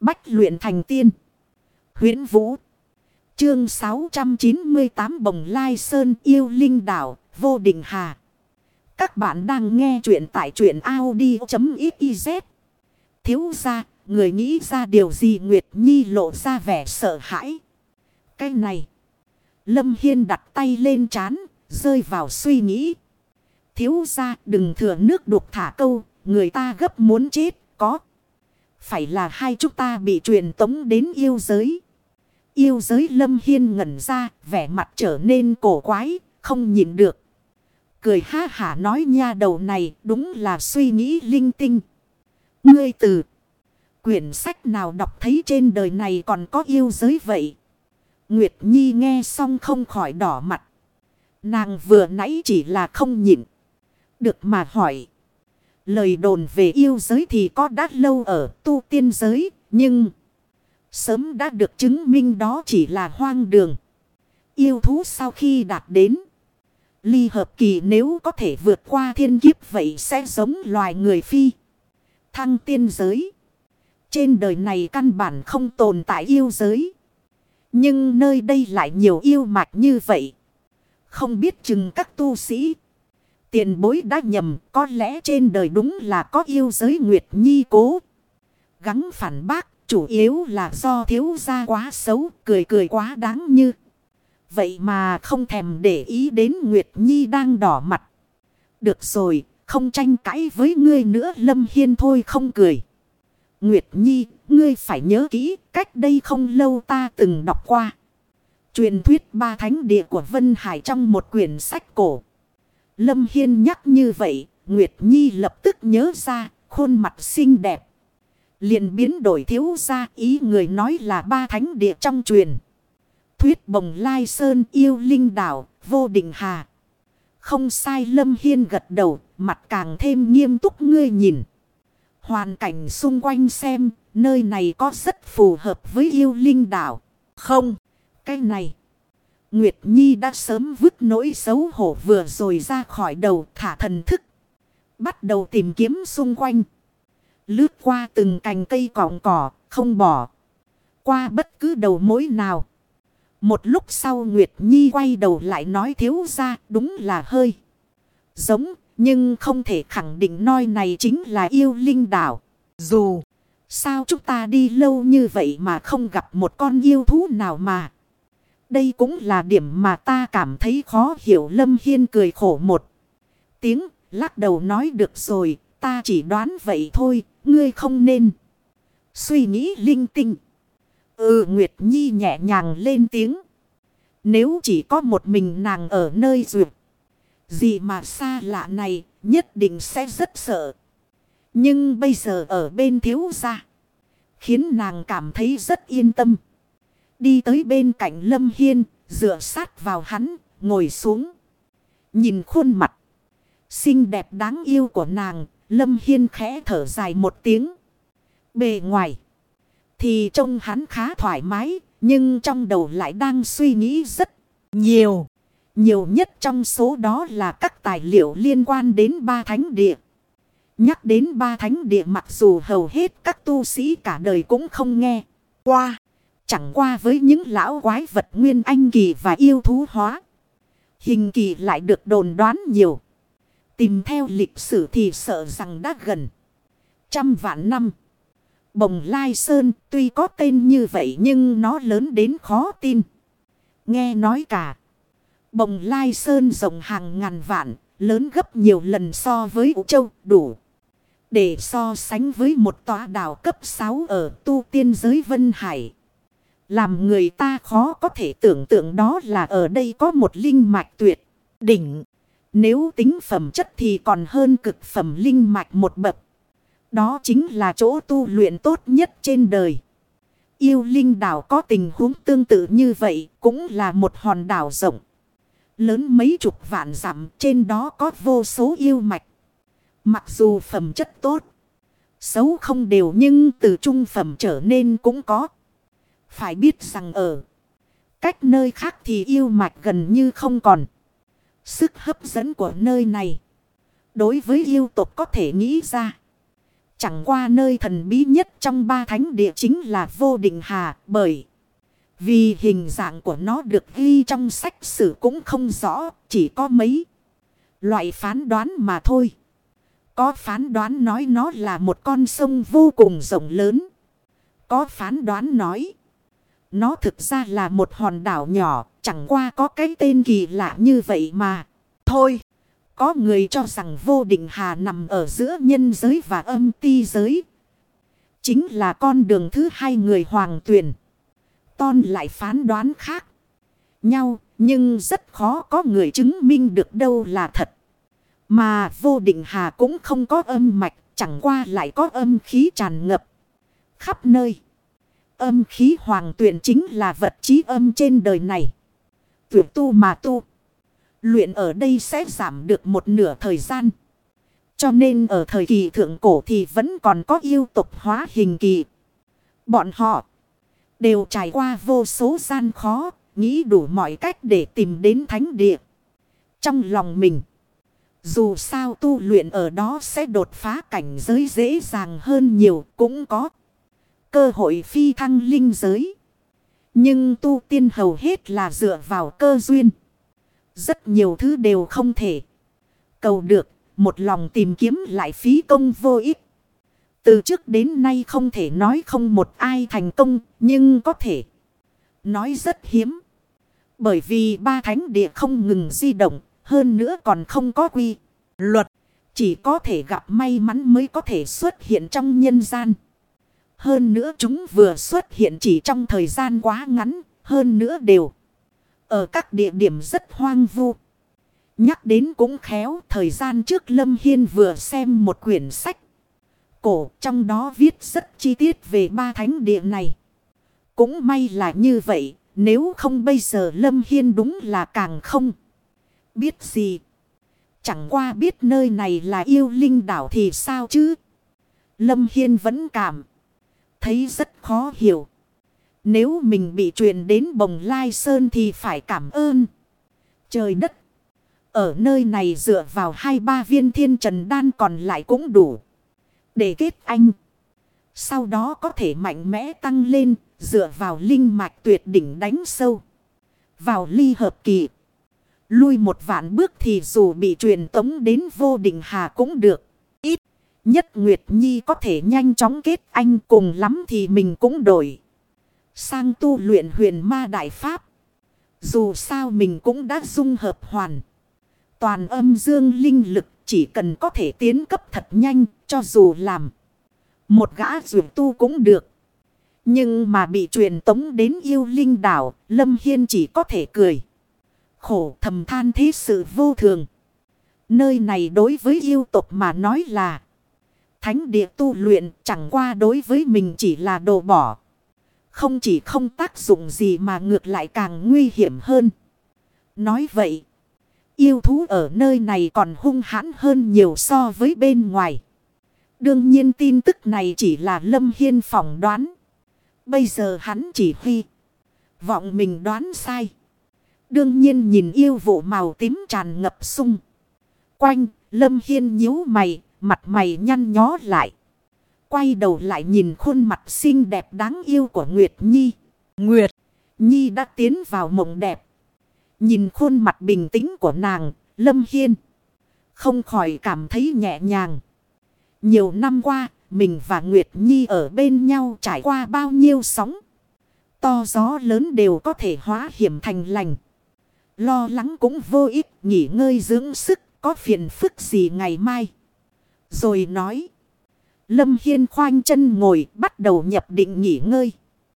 Bách luyện thành tiên. huyễn Vũ. Chương 698 Bồng Lai Sơn yêu linh đảo, vô định hà. Các bạn đang nghe truyện tại truyện Audi.xyz. Thiếu ra, người nghĩ ra điều gì Nguyệt Nhi lộ ra vẻ sợ hãi. Cái này. Lâm Hiên đặt tay lên chán, rơi vào suy nghĩ. Thiếu ra đừng thừa nước đục thả câu, người ta gấp muốn chết, có. Phải là hai chúng ta bị truyền tống đến yêu giới. Yêu giới lâm hiên ngẩn ra, vẻ mặt trở nên cổ quái, không nhìn được. Cười ha hả nói nha đầu này đúng là suy nghĩ linh tinh. Ngươi từ quyển sách nào đọc thấy trên đời này còn có yêu giới vậy? Nguyệt Nhi nghe xong không khỏi đỏ mặt. Nàng vừa nãy chỉ là không nhịn. Được mà hỏi. Lời đồn về yêu giới thì có đã lâu ở tu tiên giới. Nhưng sớm đã được chứng minh đó chỉ là hoang đường. Yêu thú sau khi đạt đến. Ly hợp kỳ nếu có thể vượt qua thiên kiếp vậy sẽ giống loài người phi. Thăng tiên giới. Trên đời này căn bản không tồn tại yêu giới. Nhưng nơi đây lại nhiều yêu mạch như vậy. Không biết chừng các tu sĩ. Tiền bối đã nhầm có lẽ trên đời đúng là có yêu giới Nguyệt Nhi cố. Gắng phản bác chủ yếu là do thiếu gia quá xấu cười cười quá đáng như. Vậy mà không thèm để ý đến Nguyệt Nhi đang đỏ mặt. Được rồi, không tranh cãi với ngươi nữa Lâm Hiên thôi không cười. Nguyệt Nhi, ngươi phải nhớ kỹ, cách đây không lâu ta từng đọc qua. Truyền thuyết ba thánh địa của Vân Hải trong một quyển sách cổ. Lâm Hiên nhắc như vậy, Nguyệt Nhi lập tức nhớ ra, khuôn mặt xinh đẹp. liền biến đổi thiếu ra ý người nói là ba thánh địa trong truyền. Thuyết bồng lai sơn yêu linh đảo, vô định hà. Không sai Lâm Hiên gật đầu, mặt càng thêm nghiêm túc ngươi nhìn. Hoàn cảnh xung quanh xem, nơi này có rất phù hợp với yêu linh đảo. Không, cái này. Nguyệt Nhi đã sớm vứt nỗi xấu hổ vừa rồi ra khỏi đầu thả thần thức. Bắt đầu tìm kiếm xung quanh. Lướt qua từng cành cây cọng cỏ, không bỏ. Qua bất cứ đầu mối nào. Một lúc sau Nguyệt Nhi quay đầu lại nói thiếu ra đúng là hơi. Giống nhưng không thể khẳng định noi này chính là yêu linh đảo. Dù sao chúng ta đi lâu như vậy mà không gặp một con yêu thú nào mà. Đây cũng là điểm mà ta cảm thấy khó hiểu Lâm Hiên cười khổ một tiếng, lắc đầu nói được rồi, ta chỉ đoán vậy thôi, ngươi không nên suy nghĩ linh tinh. Ừ Nguyệt Nhi nhẹ nhàng lên tiếng. Nếu chỉ có một mình nàng ở nơi duyệt. Gì mà xa lạ này, nhất định sẽ rất sợ. Nhưng bây giờ ở bên thiếu gia. Khiến nàng cảm thấy rất yên tâm. Đi tới bên cạnh Lâm Hiên. Dựa sát vào hắn. Ngồi xuống. Nhìn khuôn mặt. Xinh đẹp đáng yêu của nàng. Lâm Hiên khẽ thở dài một tiếng. Bề ngoài. Thì trông hắn khá thoải mái. Nhưng trong đầu lại đang suy nghĩ rất nhiều. Nhiều nhất trong số đó là các tài liệu liên quan đến ba thánh địa. Nhắc đến ba thánh địa mặc dù hầu hết các tu sĩ cả đời cũng không nghe. Qua. Chẳng qua với những lão quái vật nguyên anh kỳ và yêu thú hóa. Hình kỳ lại được đồn đoán nhiều. Tìm theo lịch sử thì sợ rằng đã gần. Trăm vạn năm. Bồng Lai Sơn tuy có tên như vậy nhưng nó lớn đến khó tin. Nghe nói cả. Bồng Lai Sơn rộng hàng ngàn vạn, lớn gấp nhiều lần so với Ú Châu đủ. Để so sánh với một tòa đảo cấp 6 ở tu tiên giới Vân Hải. Làm người ta khó có thể tưởng tượng đó là ở đây có một linh mạch tuyệt, đỉnh. Nếu tính phẩm chất thì còn hơn cực phẩm linh mạch một bậc. Đó chính là chỗ tu luyện tốt nhất trên đời. Yêu linh đảo có tình huống tương tự như vậy cũng là một hòn đảo rộng. Lớn mấy chục vạn dặm trên đó có vô số yêu mạch. Mặc dù phẩm chất tốt. Xấu không đều nhưng từ trung phẩm trở nên cũng có. Phải biết rằng ở cách nơi khác thì yêu mạch gần như không còn. Sức hấp dẫn của nơi này. Đối với yêu tộc có thể nghĩ ra. Chẳng qua nơi thần bí nhất trong ba thánh địa chính là vô định hà bởi. Vì hình dạng của nó được ghi trong sách sử cũng không rõ, chỉ có mấy loại phán đoán mà thôi. Có phán đoán nói nó là một con sông vô cùng rộng lớn. Có phán đoán nói nó thực ra là một hòn đảo nhỏ, chẳng qua có cái tên kỳ lạ như vậy mà. Thôi, có người cho rằng vô định hà nằm ở giữa nhân giới và âm ti giới. Chính là con đường thứ hai người hoàng tuyển. Ton lại phán đoán khác nhau, nhưng rất khó có người chứng minh được đâu là thật. Mà vô định hà cũng không có âm mạch, chẳng qua lại có âm khí tràn ngập khắp nơi. Âm khí hoàng tuyển chính là vật trí âm trên đời này. Tuyển tu mà tu. Luyện ở đây sẽ giảm được một nửa thời gian. Cho nên ở thời kỳ thượng cổ thì vẫn còn có yêu tục hóa hình kỳ. Bọn họ đều trải qua vô số gian khó, nghĩ đủ mọi cách để tìm đến thánh địa. Trong lòng mình, dù sao tu luyện ở đó sẽ đột phá cảnh giới dễ dàng hơn nhiều cũng có cơ hội phi thăng linh giới. Nhưng tu tiên hầu hết là dựa vào cơ duyên. Rất nhiều thứ đều không thể. Cầu được, một lòng tìm kiếm lại phí công vô ích. Từ trước đến nay không thể nói không một ai thành công, nhưng có thể nói rất hiếm. Bởi vì ba thánh địa không ngừng di động, hơn nữa còn không có quy. Luật, chỉ có thể gặp may mắn mới có thể xuất hiện trong nhân gian. Hơn nữa chúng vừa xuất hiện chỉ trong thời gian quá ngắn, hơn nữa đều. Ở các địa điểm rất hoang vu. Nhắc đến cũng khéo, thời gian trước Lâm Hiên vừa xem một quyển sách. Cổ trong đó viết rất chi tiết về ba thánh địa này. Cũng may là như vậy, nếu không bây giờ Lâm Hiên đúng là càng không biết gì. Chẳng qua biết nơi này là yêu linh đảo thì sao chứ? Lâm Hiên vẫn cảm thấy rất khó hiểu. Nếu mình bị truyền đến bồng lai sơn thì phải cảm ơn. Trời đất. Ở nơi này dựa vào hai ba viên thiên trần đan còn lại cũng đủ. Để kết anh. Sau đó có thể mạnh mẽ tăng lên. Dựa vào linh mạch tuyệt đỉnh đánh sâu. Vào ly hợp kỳ. Lui một vạn bước thì dù bị truyền tống đến vô định hà cũng được. ít. Nhất Nguyệt Nhi có thể nhanh chóng kết anh cùng lắm thì mình cũng đổi. Sang tu luyện huyền ma đại pháp. Dù sao mình cũng đã dung hợp hoàn. Toàn âm dương linh lực chỉ cần có thể tiến cấp thật nhanh cho dù làm. Một gã rượu tu cũng được. Nhưng mà bị truyền tống đến yêu linh đảo, Lâm Hiên chỉ có thể cười. Khổ thầm than thế sự vô thường. Nơi này đối với yêu tục mà nói là Thánh địa tu luyện chẳng qua đối với mình chỉ là đồ bỏ. Không chỉ không tác dụng gì mà ngược lại càng nguy hiểm hơn. Nói vậy, yêu thú ở nơi này còn hung hãn hơn nhiều so với bên ngoài. Đương nhiên tin tức này chỉ là Lâm Hiên phỏng đoán. Bây giờ hắn chỉ huy. Vọng mình đoán sai. Đương nhiên nhìn yêu vụ màu tím tràn ngập sung. Quanh, Lâm Hiên nhíu mày, Mặt mày nhăn nhó lại. Quay đầu lại nhìn khuôn mặt xinh đẹp đáng yêu của Nguyệt Nhi. Nguyệt Nhi đã tiến vào mộng đẹp. Nhìn khuôn mặt bình tĩnh của nàng, Lâm Hiên. Không khỏi cảm thấy nhẹ nhàng. Nhiều năm qua, mình và Nguyệt Nhi ở bên nhau trải qua bao nhiêu sóng. To gió lớn đều có thể hóa hiểm thành lành. Lo lắng cũng vô ích, nghỉ ngơi dưỡng sức, có phiền phức gì ngày mai. Rồi nói. Lâm Hiên khoanh chân ngồi bắt đầu nhập định nghỉ ngơi.